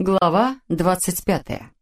Глава двадцать пятая.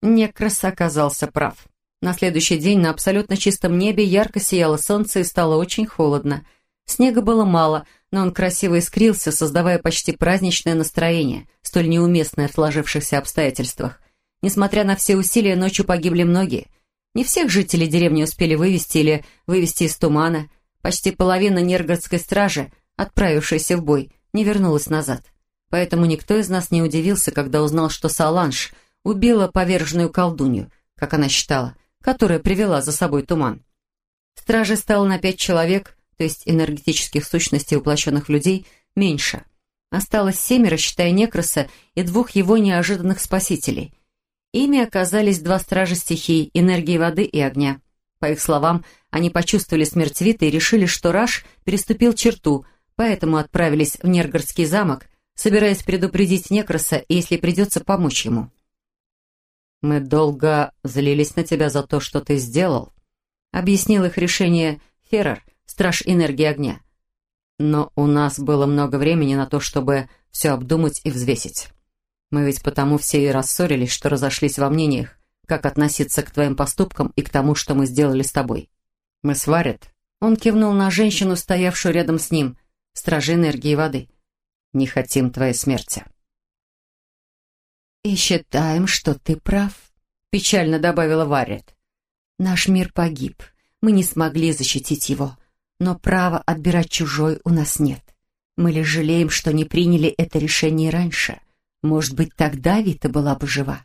Некрас оказался прав. На следующий день на абсолютно чистом небе ярко сияло солнце и стало очень холодно. Снега было мало, но он красиво искрился, создавая почти праздничное настроение, столь неуместное в сложившихся обстоятельствах. Несмотря на все усилия, ночью погибли многие. Не всех жителей деревни успели вывести или вывести из тумана. Почти половина Нергородской стражи, отправившейся в бой, не вернулась назад. Поэтому никто из нас не удивился, когда узнал, что Саланж убила поверженную колдунью, как она считала, которая привела за собой туман. Стражей стало на пять человек, то есть энергетических сущностей воплощенных людей, меньше. Осталось семеро, считая Некроса, и двух его неожиданных спасителей. Ими оказались два стража стихий, энергии воды и огня. По их словам, они почувствовали смерть Вита и решили, что Раш переступил черту, поэтому отправились в Нергородский замок, собираясь предупредить Некроса, если придется помочь ему. «Мы долго злились на тебя за то, что ты сделал», — объяснил их решение Феррер, страж энергии огня. «Но у нас было много времени на то, чтобы все обдумать и взвесить. Мы ведь потому все и рассорились, что разошлись во мнениях, как относиться к твоим поступкам и к тому, что мы сделали с тобой. Мы с Варит...» Он кивнул на женщину, стоявшую рядом с ним, стражи энергии воды не хотим твоей смерти». «И считаем, что ты прав», — печально добавила Варрет. «Наш мир погиб. Мы не смогли защитить его. Но права отбирать чужой у нас нет. Мы лишь жалеем, что не приняли это решение раньше. Может быть, тогда Вита была бы жива».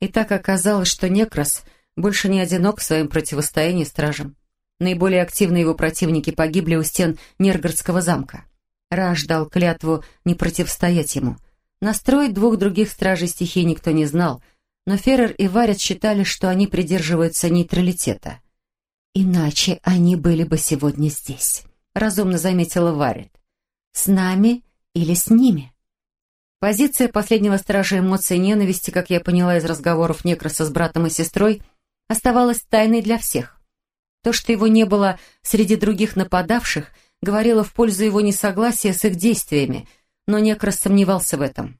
И так оказалось, что Некрас больше не одинок в своем противостоянии стражам. Наиболее активные его противники погибли у стен Нергородского замка. Раш дал клятву не противостоять ему. Настроить двух других стражей стихий никто не знал, но Феррер и Варят считали, что они придерживаются нейтралитета. «Иначе они были бы сегодня здесь», — разумно заметила Варят. «С нами или с ними?» Позиция последнего стража эмоций ненависти, как я поняла из разговоров Некроса с братом и сестрой, оставалась тайной для всех. То, что его не было среди других нападавших — говорила в пользу его несогласия с их действиями, но Некрас сомневался в этом.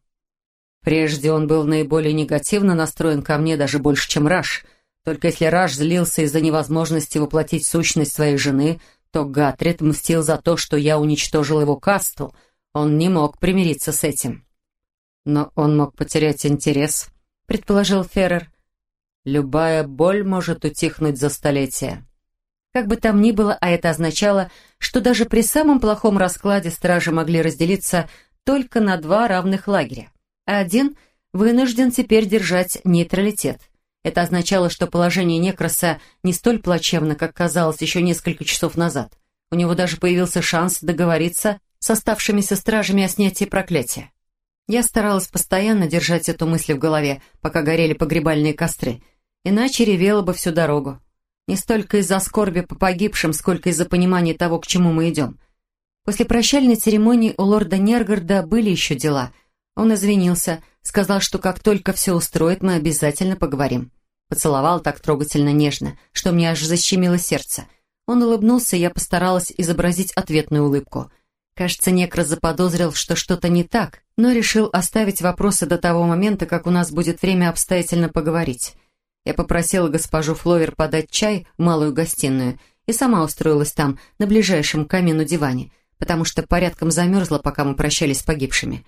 Прежде он был наиболее негативно настроен ко мне даже больше, чем Раш. Только если Раш злился из-за невозможности воплотить сущность своей жены, то Гатрид мстил за то, что я уничтожил его касту. Он не мог примириться с этим. Но он мог потерять интерес, предположил Феррер. Любая боль может утихнуть за столетия. Как бы там ни было, а это означало, что даже при самом плохом раскладе стражи могли разделиться только на два равных лагеря. А один вынужден теперь держать нейтралитет. Это означало, что положение Некроса не столь плачевно, как казалось еще несколько часов назад. У него даже появился шанс договориться с оставшимися стражами о снятии проклятия. Я старалась постоянно держать эту мысль в голове, пока горели погребальные костры, иначе ревела бы всю дорогу. Не столько из-за скорби по погибшим, сколько из-за понимания того, к чему мы идем. После прощальной церемонии у лорда Нергарда были еще дела. Он извинился, сказал, что как только все устроит, мы обязательно поговорим. Поцеловал так трогательно нежно, что мне аж защемило сердце. Он улыбнулся, и я постаралась изобразить ответную улыбку. Кажется, Некрас заподозрил, что что-то не так, но решил оставить вопросы до того момента, как у нас будет время обстоятельно поговорить. Я попросила госпожу Фловер подать чай в малую гостиную и сама устроилась там, на ближайшем камину диване, потому что порядком замерзла, пока мы прощались с погибшими.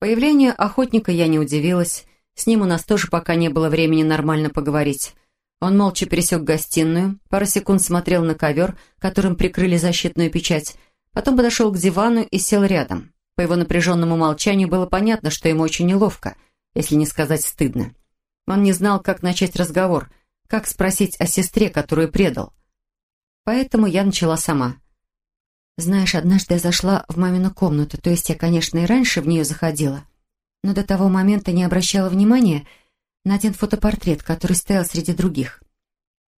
Появлению охотника я не удивилась. С ним у нас тоже пока не было времени нормально поговорить. Он молча пересек гостиную, пару секунд смотрел на ковер, которым прикрыли защитную печать, потом подошел к дивану и сел рядом. По его напряженному молчанию было понятно, что ему очень неловко, если не сказать стыдно. Он не знал, как начать разговор, как спросить о сестре, которую предал. Поэтому я начала сама. «Знаешь, однажды я зашла в мамину комнату, то есть я, конечно, и раньше в нее заходила, но до того момента не обращала внимания на один фотопортрет, который стоял среди других.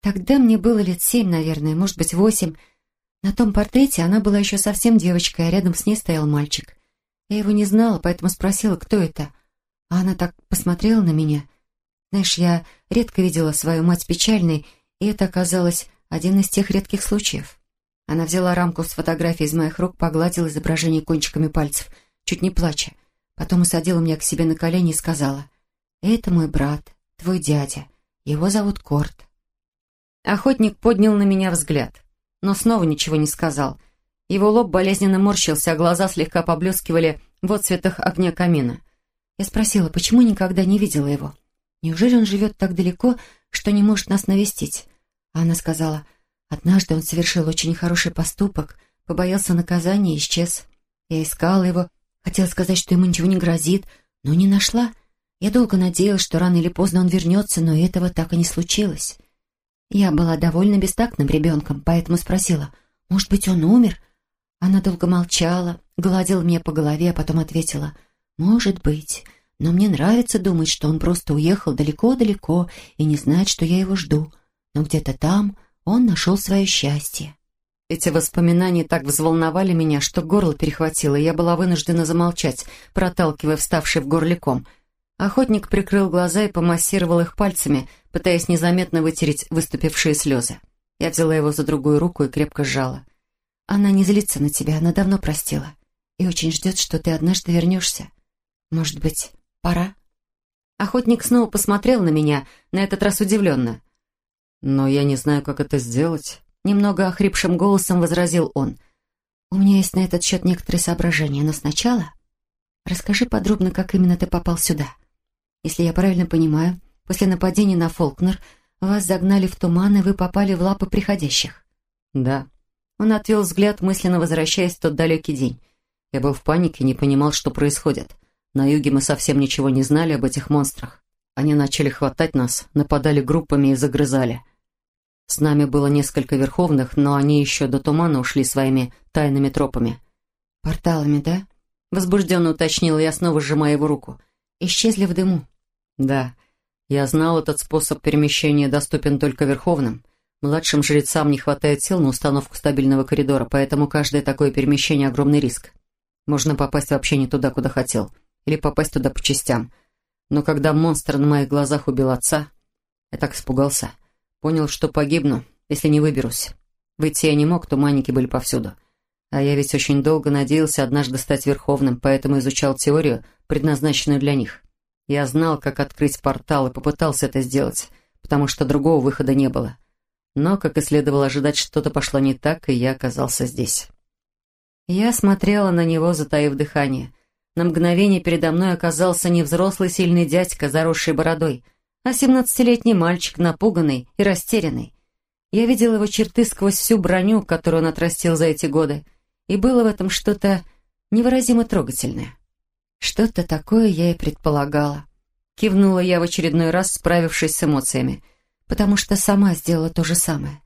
Тогда мне было лет семь, наверное, может быть, восемь. На том портрете она была еще совсем девочкой, а рядом с ней стоял мальчик. Я его не знала, поэтому спросила, кто это. А она так посмотрела на меня знаешь, я редко видела свою мать печальной, и это оказалось один из тех редких случаев. Она взяла рамку с фотографией из моих рук, погладила изображение кончиками пальцев, чуть не плача. Потом усадила меня к себе на колени и сказала, «Это мой брат, твой дядя. Его зовут Корт». Охотник поднял на меня взгляд, но снова ничего не сказал. Его лоб болезненно морщился, а глаза слегка поблескивали в отцветах огня камина. Я спросила, почему никогда не видела его. Неужели он живет так далеко, что не может нас навестить? А она сказала, однажды он совершил очень хороший поступок, побоялся наказания и исчез. Я искала его, хотела сказать, что ему ничего не грозит, но не нашла. Я долго надеялась, что рано или поздно он вернется, но этого так и не случилось. Я была довольно бестактным ребенком, поэтому спросила, может быть, он умер? Она долго молчала, гладила меня по голове, а потом ответила, может быть, но мне нравится думать, что он просто уехал далеко-далеко и не знает, что я его жду. Но где-то там он нашел свое счастье. Эти воспоминания так взволновали меня, что горло перехватило, и я была вынуждена замолчать, проталкивая вставший в горле ком. Охотник прикрыл глаза и помассировал их пальцами, пытаясь незаметно вытереть выступившие слезы. Я взяла его за другую руку и крепко сжала. «Она не злится на тебя, она давно простила. И очень ждет, что ты однажды вернешься. Может быть, пора?» Охотник снова посмотрел на меня, на этот раз удивленно. «Но я не знаю, как это сделать», Немного охрипшим голосом возразил он. «У меня есть на этот счет некоторые соображения, но сначала расскажи подробно, как именно ты попал сюда. Если я правильно понимаю, после нападения на Фолкнер вас загнали в туман, и вы попали в лапы приходящих». «Да». Он отвел взгляд, мысленно возвращаясь в тот далекий день. Я был в панике, не понимал, что происходит. На юге мы совсем ничего не знали об этих монстрах. Они начали хватать нас, нападали группами и загрызали. С нами было несколько верховных, но они еще до тумана ушли своими тайными тропами. «Порталами, да?» — возбужденно уточнила я, снова сжимая его руку. «Исчезли в дыму». «Да. Я знал, этот способ перемещения доступен только верховным. Младшим жрецам не хватает сил на установку стабильного коридора, поэтому каждое такое перемещение — огромный риск. Можно попасть вообще не туда, куда хотел, или попасть туда по частям. Но когда монстр на моих глазах убил отца, я так испугался». Понял, что погибну, если не выберусь. Выйти я не мог, туманники были повсюду. А я ведь очень долго надеялся однажды стать Верховным, поэтому изучал теорию, предназначенную для них. Я знал, как открыть портал, и попытался это сделать, потому что другого выхода не было. Но, как и следовало ожидать, что-то пошло не так, и я оказался здесь. Я смотрела на него, затаив дыхание. На мгновение передо мной оказался не взрослый сильный дядька, заросший бородой, а семнадцатилетний мальчик, напуганный и растерянный. Я видел его черты сквозь всю броню, которую он отрастил за эти годы, и было в этом что-то невыразимо трогательное. Что-то такое я и предполагала. Кивнула я в очередной раз, справившись с эмоциями, потому что сама сделала то же самое.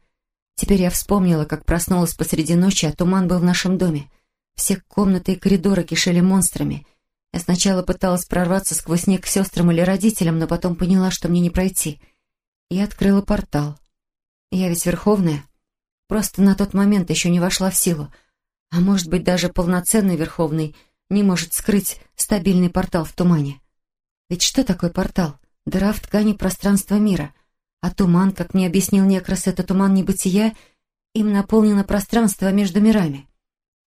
Теперь я вспомнила, как проснулась посреди ночи, а туман был в нашем доме. Все комнаты и коридоры кишели монстрами — я сначала пыталась прорваться сквозь снег к сестрам или родителям, но потом поняла, что мне не пройти. И открыла портал. Я ведь Верховная. Просто на тот момент еще не вошла в силу. А может быть, даже полноценный Верховный не может скрыть стабильный портал в тумане. Ведь что такое портал? Дыра в ткани пространства мира. А туман, как мне объяснил Некрас, это туман небытия, им наполнено пространство между мирами.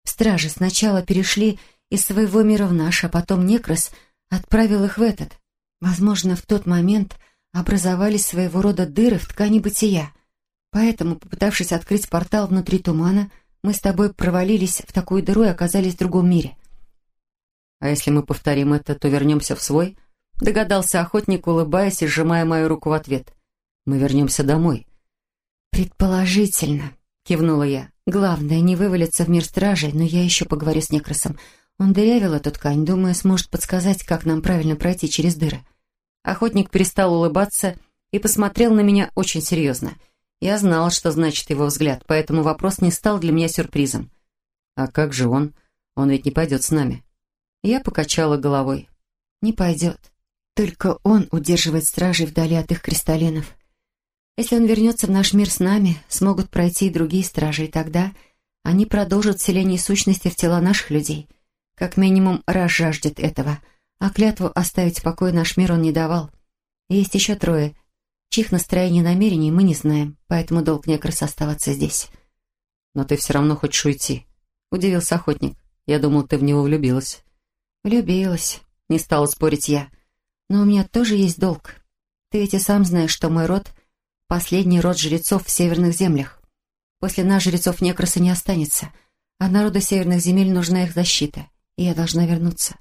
Стражи сначала перешли из своего мира в наш, а потом Некрос отправил их в этот. Возможно, в тот момент образовались своего рода дыры в ткани бытия. Поэтому, попытавшись открыть портал внутри тумана, мы с тобой провалились в такую дыру и оказались в другом мире. «А если мы повторим это, то вернемся в свой?» Догадался охотник, улыбаясь и сжимая мою руку в ответ. «Мы вернемся домой». «Предположительно», — кивнула я. «Главное, не вывалиться в мир стражей, но я еще поговорю с Некросом. Он дырявил эту ткань, думая, сможет подсказать, как нам правильно пройти через дыры. Охотник перестал улыбаться и посмотрел на меня очень серьезно. Я знал, что значит его взгляд, поэтому вопрос не стал для меня сюрпризом. «А как же он? Он ведь не пойдет с нами». Я покачала головой. «Не пойдет. Только он удерживает стражей вдали от их кристаллинов. Если он вернется в наш мир с нами, смогут пройти и другие стражи, и тогда они продолжат вселение сущности в тела наших людей». Как минимум раз жаждет этого, а клятву оставить в покое наш мир он не давал. Есть еще трое, чьих настроений и намерений мы не знаем, поэтому долг Некрос оставаться здесь. «Но ты все равно хочешь уйти», — удивился охотник. «Я думал, ты в него влюбилась». «Влюбилась», не стала спорить я. «Но у меня тоже есть долг. Ты ведь и сам знаешь, что мой род — последний род жрецов в северных землях. После нас жрецов Некроса не останется, а народу северных земель нужна их защита, и я должна вернуться.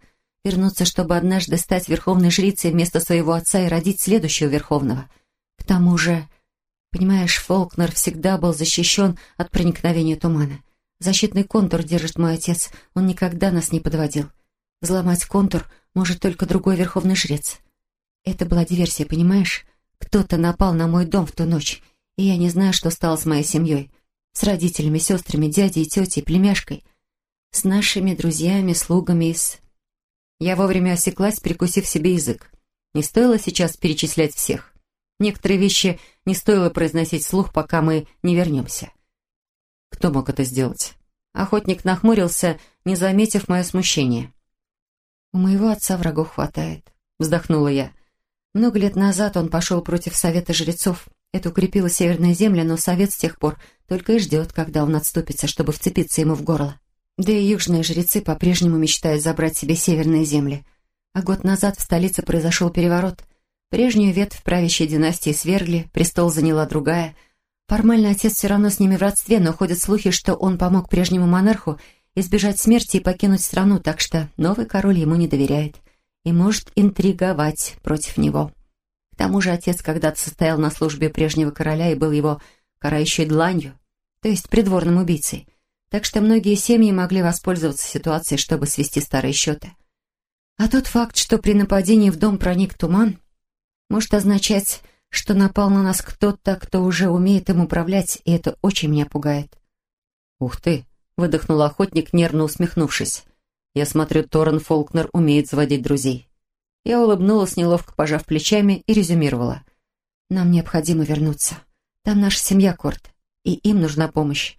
Вернуться, чтобы однажды стать верховной жрицей вместо своего отца и родить следующего верховного. К тому же, понимаешь, Фолкнер всегда был защищен от проникновения тумана. Защитный контур держит мой отец, он никогда нас не подводил. Взломать контур может только другой верховный жрец. Это была диверсия, понимаешь? Кто-то напал на мой дом в ту ночь, и я не знаю, что стало с моей семьей. С родителями, сестрами, дядей и тетей, племяшкой. С нашими друзьями, слугами из... Я вовремя осеклась, прикусив себе язык. Не стоило сейчас перечислять всех. Некоторые вещи не стоило произносить вслух, пока мы не вернемся. Кто мог это сделать? Охотник нахмурился, не заметив мое смущение. «У моего отца врагов хватает», — вздохнула я. Много лет назад он пошел против Совета жрецов. Это укрепило Северные земли, но Совет с тех пор только и ждет, когда он отступится, чтобы вцепиться ему в горло. Да и южные жрецы по-прежнему мечтают забрать себе Северные земли. А год назад в столице произошел переворот. Прежнюю ветвь правящей династии свергли, престол заняла другая — Формально отец все равно с ними в родстве, но ходят слухи, что он помог прежнему монарху избежать смерти и покинуть страну, так что новый король ему не доверяет и может интриговать против него. К тому же отец когда-то состоял на службе прежнего короля и был его карающей дланью, то есть придворным убийцей, так что многие семьи могли воспользоваться ситуацией, чтобы свести старые счеты. А тот факт, что при нападении в дом проник туман, может означать что напал на нас кто-то, кто уже умеет им управлять, и это очень меня пугает. «Ух ты!» — выдохнул охотник, нервно усмехнувшись. «Я смотрю, Торрен Фолкнер умеет заводить друзей». Я улыбнулась, неловко пожав плечами, и резюмировала. «Нам необходимо вернуться. Там наша семья, Корт, и им нужна помощь.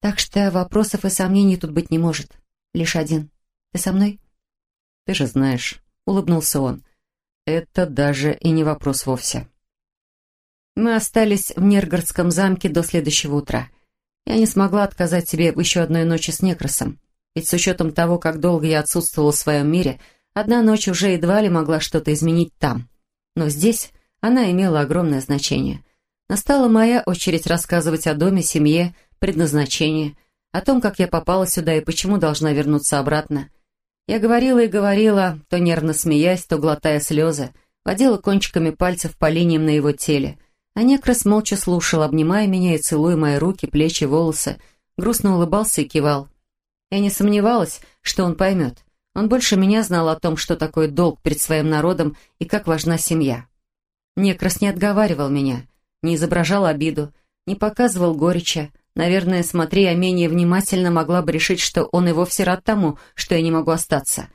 Так что вопросов и сомнений тут быть не может. Лишь один. Ты со мной?» «Ты же знаешь», — улыбнулся он. «Это даже и не вопрос вовсе». Мы остались в Нергородском замке до следующего утра. Я не смогла отказать себе в еще одной ночи с Некросом. Ведь с учетом того, как долго я отсутствовала в своем мире, одна ночь уже едва ли могла что-то изменить там. Но здесь она имела огромное значение. Настала моя очередь рассказывать о доме, семье, предназначении, о том, как я попала сюда и почему должна вернуться обратно. Я говорила и говорила, то нервно смеясь, то глотая слезы, водила кончиками пальцев по линиям на его теле — а некрас молча слушал, обнимая меня и целуя мои руки, плечи, волосы, грустно улыбался и кивал. Я не сомневалась, что он поймет. Он больше меня знал о том, что такое долг перед своим народом и как важна семья. Некрас не отговаривал меня, не изображал обиду, не показывал горечи. Наверное, смотри, я менее внимательно могла бы решить, что он и вовсе рад тому, что я не могу остаться.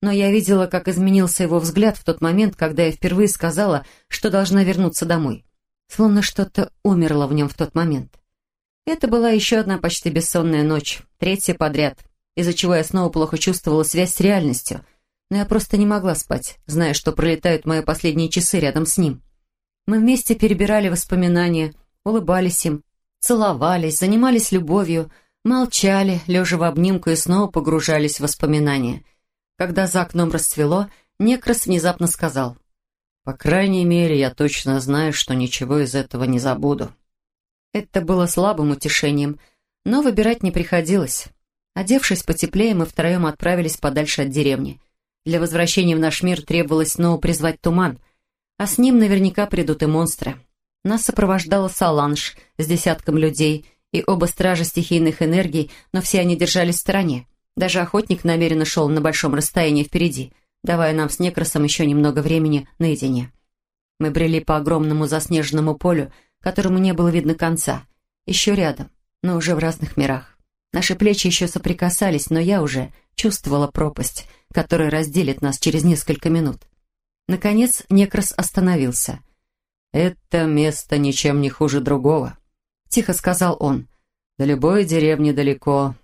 Но я видела, как изменился его взгляд в тот момент, когда я впервые сказала, что должна вернуться домой словно что-то умерло в нем в тот момент. Это была еще одна почти бессонная ночь, третья подряд, из-за чего я снова плохо чувствовала связь с реальностью, но я просто не могла спать, зная, что пролетают мои последние часы рядом с ним. Мы вместе перебирали воспоминания, улыбались им, целовались, занимались любовью, молчали, лежа в обнимку и снова погружались в воспоминания. Когда за окном расцвело, Некрас внезапно сказал — по крайней мере, я точно знаю, что ничего из этого не забуду. Это было слабым утешением, но выбирать не приходилось. Одевшись потеплее, мы втроем отправились подальше от деревни. Для возвращения в наш мир требовалось снова призвать туман, а с ним наверняка придут и монстры. Нас сопровождала Саланж с десятком людей и оба стража стихийных энергий, но все они держались в стороне. Даже охотник намеренно шел на большом расстоянии впереди — давая нам с Некросом еще немного времени наедине. Мы брели по огромному заснеженному полю, которому не было видно конца, еще рядом, но уже в разных мирах. Наши плечи еще соприкасались, но я уже чувствовала пропасть, которая разделит нас через несколько минут. Наконец Некрос остановился. «Это место ничем не хуже другого», — тихо сказал он. «До любой деревни далеко.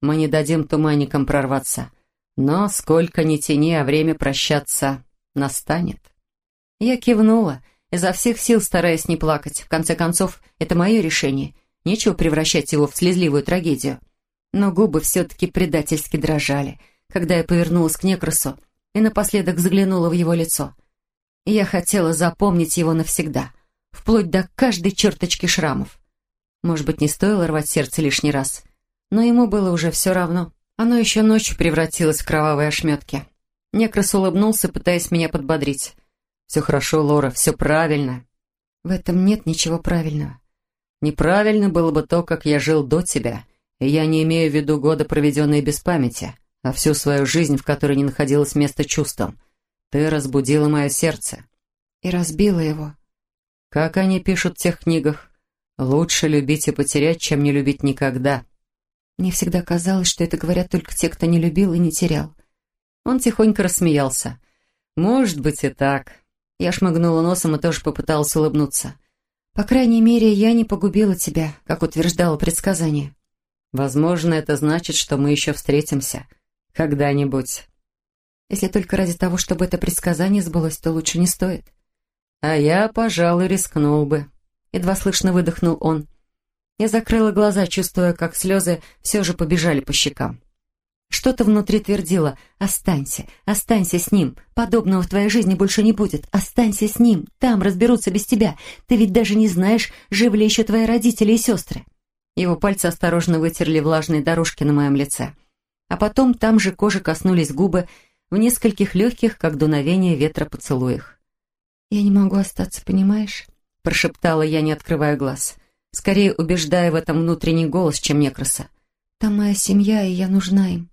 Мы не дадим туманникам прорваться. Но сколько ни тяни, а время прощаться настанет. Я кивнула, изо всех сил стараясь не плакать. В конце концов, это мое решение. Нечего превращать его в слезливую трагедию. Но губы все-таки предательски дрожали, когда я повернулась к Некросу и напоследок заглянула в его лицо. Я хотела запомнить его навсегда, вплоть до каждой черточки шрамов. Может быть, не стоило рвать сердце лишний раз, но ему было уже все равно. Оно еще ночью превратилось в кровавые ошметки. Некрас улыбнулся, пытаясь меня подбодрить. «Все хорошо, Лора, все правильно». «В этом нет ничего правильного». «Неправильно было бы то, как я жил до тебя, и я не имею в виду годы, проведенные без памяти, а всю свою жизнь, в которой не находилось места чувствам. Ты разбудила мое сердце». «И разбила его». «Как они пишут в тех книгах? Лучше любить и потерять, чем не любить никогда». Мне всегда казалось, что это говорят только те, кто не любил и не терял. Он тихонько рассмеялся. «Может быть и так». Я шмыгнула носом и тоже попыталась улыбнуться. «По крайней мере, я не погубила тебя, как утверждало предсказание». «Возможно, это значит, что мы еще встретимся. Когда-нибудь». «Если только ради того, чтобы это предсказание сбылось, то лучше не стоит». «А я, пожалуй, рискнул бы», — едва слышно выдохнул он. Я закрыла глаза, чувствуя, как слезы все же побежали по щекам. Что-то внутри твердило «Останься, останься с ним. Подобного в твоей жизни больше не будет. Останься с ним. Там разберутся без тебя. Ты ведь даже не знаешь, живы ли еще твои родители и сестры». Его пальцы осторожно вытерли влажные дорожки на моем лице. А потом там же кожи коснулись губы в нескольких легких, как дуновение ветра поцелуях. «Я не могу остаться, понимаешь?» прошептала я, не открывая глаз скорее убеждая в этом внутренний голос, чем Некраса. «Там моя семья, и я нужна им».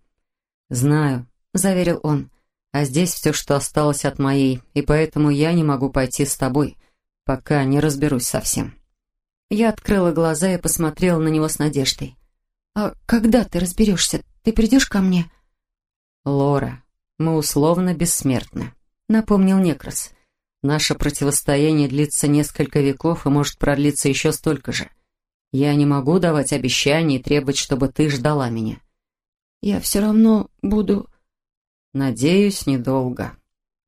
«Знаю», — заверил он, — «а здесь все, что осталось от моей, и поэтому я не могу пойти с тобой, пока не разберусь совсем». Я открыла глаза и посмотрела на него с надеждой. «А когда ты разберешься? Ты придешь ко мне?» «Лора, мы условно бессмертны», — напомнил Некрас. Наше противостояние длится несколько веков и может продлиться еще столько же. Я не могу давать обещания и требовать, чтобы ты ждала меня. Я все равно буду... Надеюсь, недолго.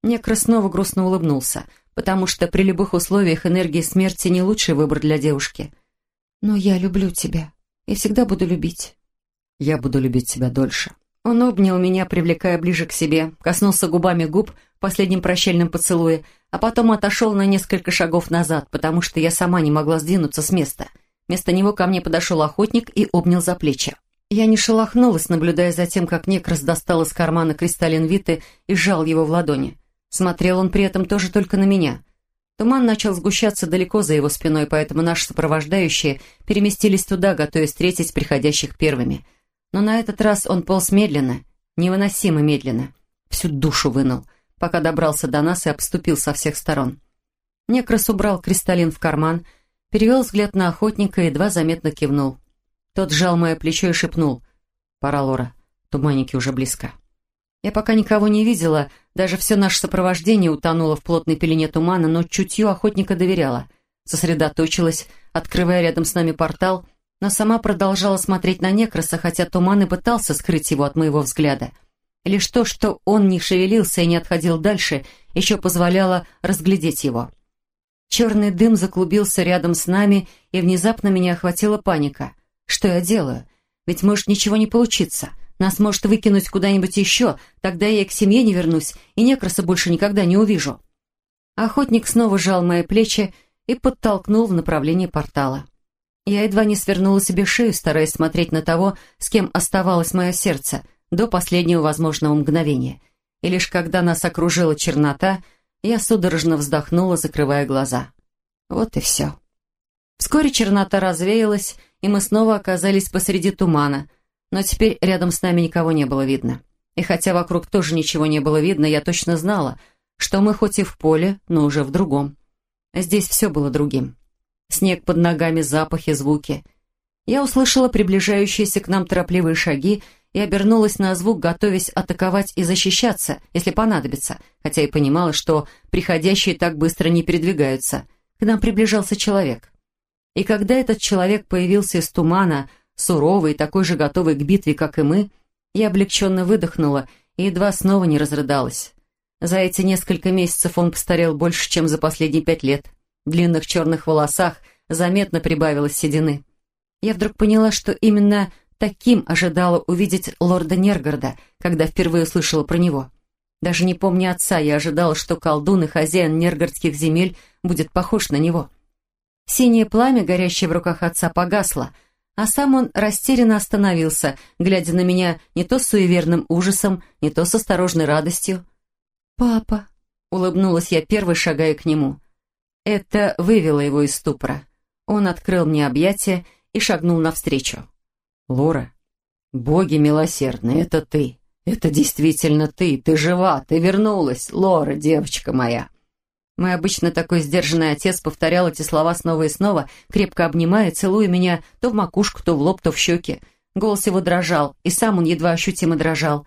Некро снова грустно улыбнулся, потому что при любых условиях энергии смерти не лучший выбор для девушки. Но я люблю тебя и всегда буду любить. Я буду любить тебя дольше. Он обнял меня, привлекая ближе к себе, коснулся губами губ в последнем прощальном поцелуе, а потом отошел на несколько шагов назад, потому что я сама не могла сдвинуться с места. Вместо него ко мне подошел охотник и обнял за плечи. Я не шелохнулась, наблюдая за тем, как Некрас достал из кармана кристаллин Виты и сжал его в ладони. Смотрел он при этом тоже только на меня. Туман начал сгущаться далеко за его спиной, поэтому наши сопровождающие переместились туда, готовясь встретить приходящих первыми — но на этот раз он полз медленно, невыносимо медленно. Всю душу вынул, пока добрался до нас и обступил со всех сторон. Некрас убрал кристаллин в карман, перевел взгляд на охотника и едва заметно кивнул. Тот сжал мое плечо и шепнул. «Пора, Лора, туманники уже близко». Я пока никого не видела, даже все наше сопровождение утонуло в плотной пелене тумана, но чутью охотника доверяла. Сосредоточилась, открывая рядом с нами портал — но сама продолжала смотреть на Некраса, хотя туман и пытался скрыть его от моего взгляда. Лишь то, что он не шевелился и не отходил дальше, еще позволяло разглядеть его. Черный дым заклубился рядом с нами, и внезапно меня охватила паника. Что я делаю? Ведь может ничего не получиться. Нас может выкинуть куда-нибудь еще, тогда я к семье не вернусь, и Некраса больше никогда не увижу. Охотник снова сжал мои плечи и подтолкнул в направлении портала. Я едва не свернула себе шею, стараясь смотреть на того, с кем оставалось мое сердце, до последнего возможного мгновения. И лишь когда нас окружила чернота, я судорожно вздохнула, закрывая глаза. Вот и все. Вскоре чернота развеялась, и мы снова оказались посреди тумана, но теперь рядом с нами никого не было видно. И хотя вокруг тоже ничего не было видно, я точно знала, что мы хоть и в поле, но уже в другом. Здесь все было другим снег под ногами, запахи, звуки. Я услышала приближающиеся к нам торопливые шаги и обернулась на звук, готовясь атаковать и защищаться, если понадобится, хотя и понимала, что приходящие так быстро не передвигаются. К нам приближался человек. И когда этот человек появился из тумана, суровый, такой же готовый к битве, как и мы, я облегченно выдохнула и едва снова не разрыдалась. За эти несколько месяцев он постарел больше, чем за последние пять лет. В длинных черных волосах заметно прибавилось седины. Я вдруг поняла, что именно таким ожидала увидеть лорда Нергарда, когда впервые услышала про него. Даже не помня отца, я ожидала, что колдун и хозяин нергородских земель будет похож на него. Синее пламя, горящее в руках отца, погасло, а сам он растерянно остановился, глядя на меня не то с суеверным ужасом, не то с осторожной радостью. «Папа», — улыбнулась я первой, шагая к нему. Это вывело его из ступора. Он открыл мне объятия и шагнул навстречу. «Лора, боги милосердны, это ты. Это действительно ты. Ты жива, ты вернулась, Лора, девочка моя». Мой обычно такой сдержанный отец повторял эти слова снова и снова, крепко обнимая, целуя меня то в макушку, то в лоб, то в щеки. Голос его дрожал, и сам он едва ощутимо дрожал.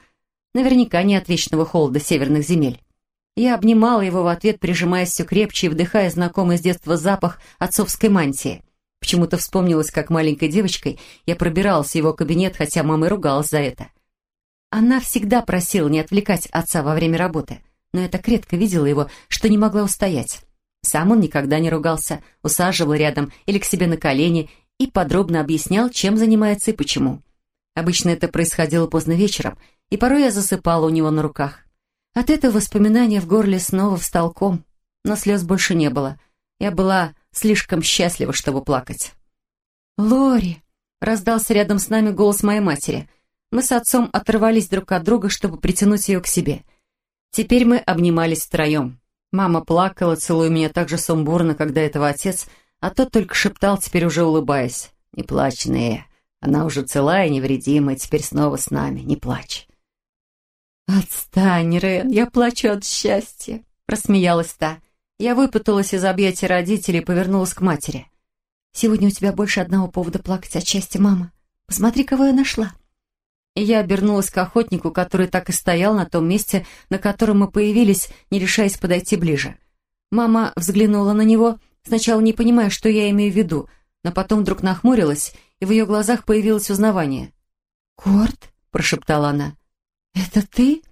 Наверняка не от вечного холода северных земель. Я обнимала его в ответ, прижимаясь все крепче и вдыхая знакомый с детства запах отцовской мантии. Почему-то вспомнилось, как маленькой девочкой я пробиралась в его кабинет, хотя мама и ругалась за это. Она всегда просила не отвлекать отца во время работы, но я так редко видела его, что не могла устоять. Сам он никогда не ругался, усаживал рядом или к себе на колени и подробно объяснял, чем занимается и почему. Обычно это происходило поздно вечером, и порой я засыпала у него на руках. От этого воспоминания в горле снова встал ком, но слез больше не было. Я была слишком счастлива, чтобы плакать. «Лори!» — раздался рядом с нами голос моей матери. Мы с отцом оторвались друг от друга, чтобы притянуть ее к себе. Теперь мы обнимались втроем. Мама плакала, целуя меня так же сумбурно, до этого отец, а тот только шептал, теперь уже улыбаясь. «Не плачь, Нея. Она уже целая невредимая, теперь снова с нами. Не плачь». «Отстань, Рен, я плачу от счастья», — рассмеялась та. Я выпуталась из объятий родителей и повернулась к матери. «Сегодня у тебя больше одного повода плакать от счастья, мама. Посмотри, кого я нашла». Я обернулась к охотнику, который так и стоял на том месте, на котором мы появились, не решаясь подойти ближе. Мама взглянула на него, сначала не понимая, что я имею в виду, но потом вдруг нахмурилась, и в ее глазах появилось узнавание. «Корт?» — прошептала она. «Это ты?»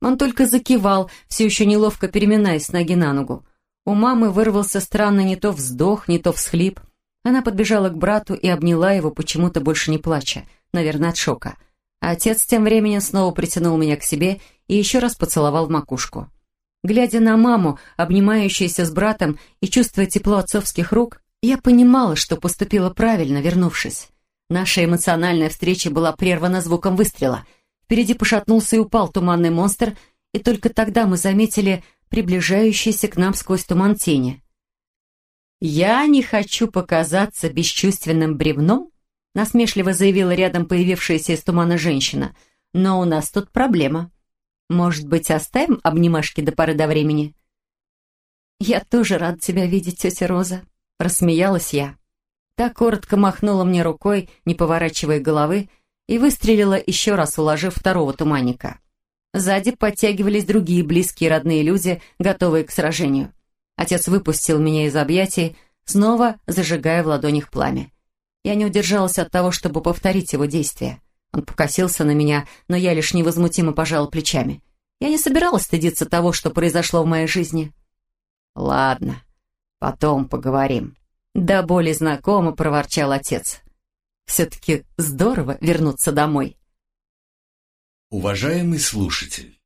Он только закивал, все еще неловко переминаясь с ноги на ногу. У мамы вырвался странно не то вздох, не то всхлип. Она подбежала к брату и обняла его, почему-то больше не плача, наверное, от шока. Отец тем временем снова притянул меня к себе и еще раз поцеловал в макушку. Глядя на маму, обнимающуюся с братом и чувствуя тепло отцовских рук, я понимала, что поступила правильно, вернувшись. Наша эмоциональная встреча была прервана звуком выстрела — Впереди пошатнулся и упал туманный монстр, и только тогда мы заметили приближающийся к нам сквозь туман тени. «Я не хочу показаться бесчувственным бревном», насмешливо заявила рядом появившаяся из тумана женщина. «Но у нас тут проблема. Может быть, оставим обнимашки до поры до времени?» «Я тоже рад тебя видеть, тетя Роза», — рассмеялась я. Так коротко махнула мне рукой, не поворачивая головы, и выстрелила еще раз, уложив второго туманника. Сзади подтягивались другие близкие родные люди, готовые к сражению. Отец выпустил меня из объятий, снова зажигая в ладонях пламя. Я не удержалась от того, чтобы повторить его действия. Он покосился на меня, но я лишь невозмутимо пожала плечами. Я не собиралась стыдиться того, что произошло в моей жизни. «Ладно, потом поговорим». Да более знакомо проворчал отец. Все-таки здорово вернуться домой. Уважаемый слушатель,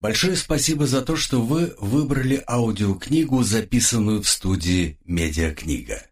большое спасибо за то, что вы выбрали аудиокнигу, записанную в студии «Медиакнига».